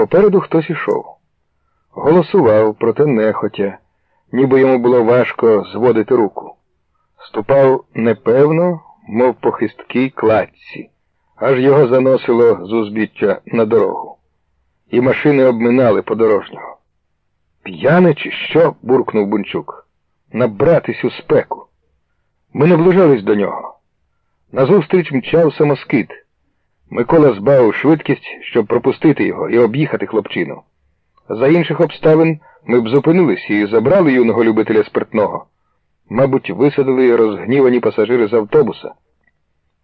Попереду хтось ішов. Голосував, проте нехотя, ніби йому було важко зводити руку. Ступав непевно, мов по хисткій кладці, аж його заносило з узбіччя на дорогу. І машини обминали подорожнього. П'яне чи що? буркнув Бунчук. Набратись у спеку. Ми наближались до нього. Назустріч мчав самоскид. Микола збавив швидкість, щоб пропустити його і об'їхати хлопчину. За інших обставин ми б зупинились і забрали юного любителя спиртного. Мабуть, висадили розгнівані пасажири з автобуса.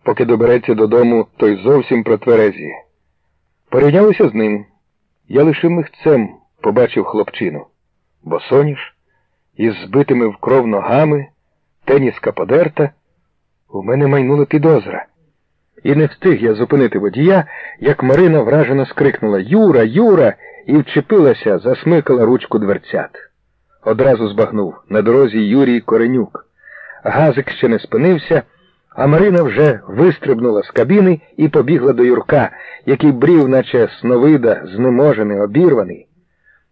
Поки добереться додому, той зовсім протверезіє. Порівнялися з ним. Я лише михцем побачив хлопчину. Босоніж, із збитими в кров ногами, теніска подерта, у мене майнула підозра. І не встиг я зупинити водія, як Марина вражено скрикнула Юра, Юра! і вчепилася, засмикала ручку дверцят. Одразу збагнув на дорозі Юрій Коренюк. Газик ще не спинився, а Марина вже вистрибнула з кабіни і побігла до Юрка, який брів, наче сновида, знеможений, обірваний.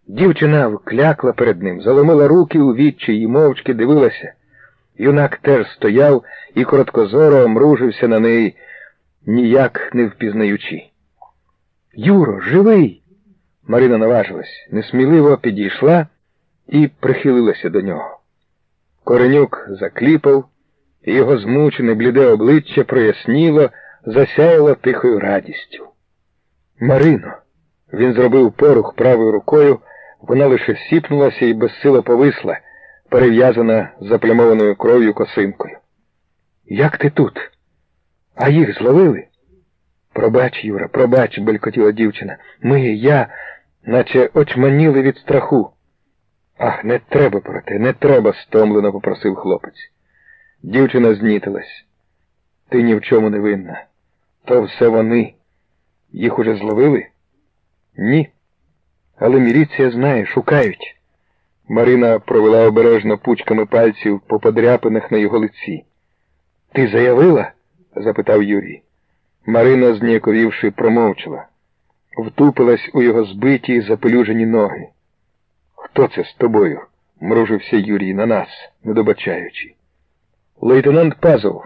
Дівчина вклякла перед ним, заломила руки у відчі і мовчки дивилася. Юнак теж стояв і короткозоро мружився на неї, ніяк не впізнаючи. Юро, живий! Марина наважилась, несміливо підійшла і прихилилася до нього. Коренюк закліпав, і його змучене, бліде обличчя проясніло, засяяло тихою радістю. Марино, він зробив порух правою рукою, вона лише сіпнулася і безсило повисла, перев'язана заплямованою кров'ю косинкою. Як ти тут? А їх зловили? Пробач, Юра, пробач, белькотіла дівчина. Ми, я наче очманіли від страху. Ах, не треба про те, не треба, стомлено попросив хлопець. Дівчина знітилась. Ти ні в чому не винна. То все вони. Їх уже зловили? Ні. Але міліція знає, шукають. Марина провела обережно пучками пальців по подряпинах на його лиці. Ти заявила? Запитав Юрій. Марина, зніяковівши, промовчала втупилась у його збиті запелюжені ноги. Хто це з тобою? мружився Юрій на нас, не добачаючи. Лейтенант Пазов,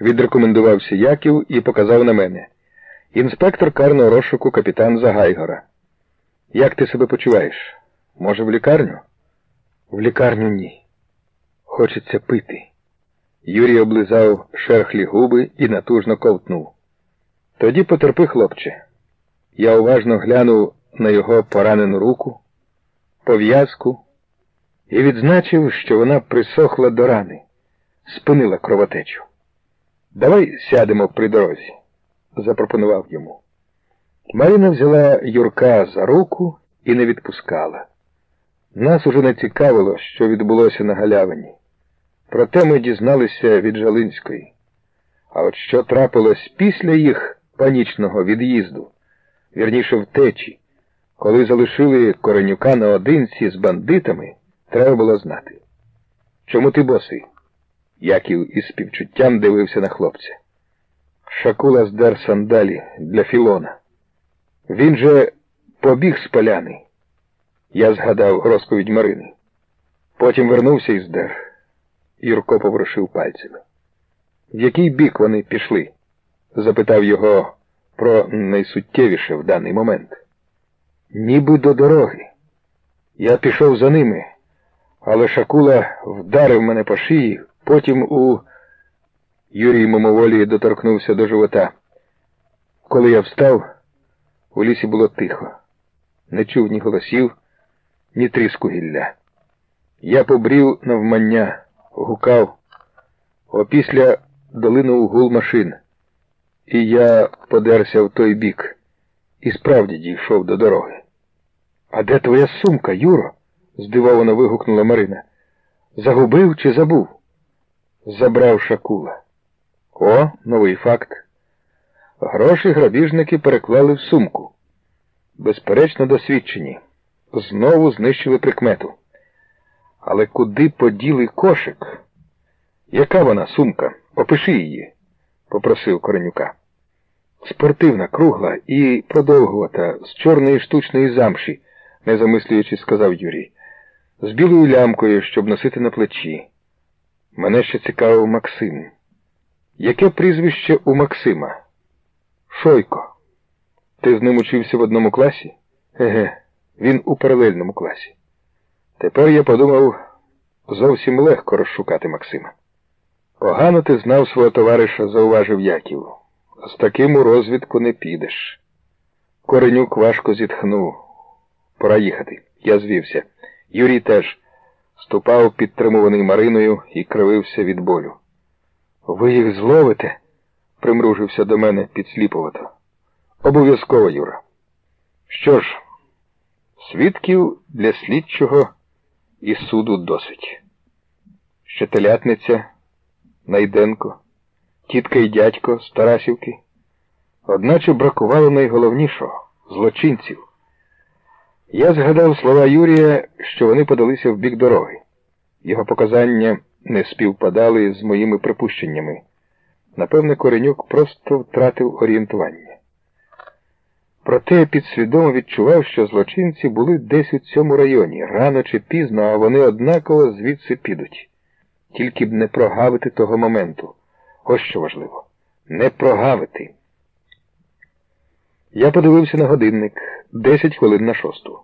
відрекомендувався Яків і показав на мене. Інспектор карного розшуку капітан Загайгора. Як ти себе почуваєш? Може, в лікарню? В лікарню ні. Хочеться пити. Юрій облизав шерхлі губи і натужно ковтнув. Тоді потерпи, хлопче. Я уважно глянув на його поранену руку, пов'язку і відзначив, що вона присохла до рани, спинила кровотечу. Давай сядемо при дорозі, запропонував йому. Марина взяла Юрка за руку і не відпускала. Нас уже не цікавило, що відбулося на галявині. Проте ми дізналися від Жалинської. А от що трапилось після їх панічного від'їзду? вірніше втечі, коли залишили Коренюка наодинці з бандитами, треба було знати. Чому ти босий? Яків із співчуттям дивився на хлопця. Шакула здер сандалі для Філона. Він же побіг з поляни. Я згадав розповідь Марини. Потім вернувся і здер. Юрко поворушив пальцями. В який бік вони пішли? запитав його про найсуттєвіше в даний момент. Ніби до дороги. Я пішов за ними, але Шакула вдарив мене по шиї, потім у. Юрій мимоволі доторкнувся до живота. Коли я встав, у лісі було тихо. Не чув ні голосів, ні тріску гілля. Я побрів навмання, гукав, опісля долинув гул машин. І я подерся в той бік і справді дійшов до дороги. А де твоя сумка, Юро? здивовано вигукнула Марина. Загубив чи забув? Забрав Шакула. О, новий факт. Гроші грабіжники переклали в сумку. Безперечно, досвідчені. Знову знищили прикмету. Але куди поділи кошик? Яка вона сумка? Опиши її, попросив Коренюка. Спортивна, кругла і продовгувата, з чорної штучної замші, не замислюючись, сказав Юрій. З білою лямкою, щоб носити на плечі. Мене ще цікавив Максим. Яке прізвище у Максима? Шойко. Ти з ним учився в одному класі? Еге, він у паралельному класі. Тепер я подумав, зовсім легко розшукати Максима. Погано ти знав свого товариша, зауважив Яків. З таким у розвідку не підеш. Коренюк важко зітхнув. Пора їхати. Я звівся. Юрій теж ступав, підтримуваний Мариною, і кривився від болю. Ви їх зловите? примружився до мене підсліпувато. Обов'язково, Юра. Що ж, свідків для слідчого і суду досить. Ще телятниця, Найденко, тітка і дядько з Тарасівки. Одначе бракувало найголовнішого злочинців. Я згадав слова Юрія, що вони подалися в бік дороги. Його показання не співпадали з моїми припущеннями. Напевне, Коренюк просто втратив орієнтування. Проте я підсвідомо відчував, що злочинці були десь у цьому районі, рано чи пізно, а вони однаково звідси підуть. Тільки б не прогавити того моменту. Ось що важливо. Не прогавити. Я подивився на годинник десять хвилин на шосту.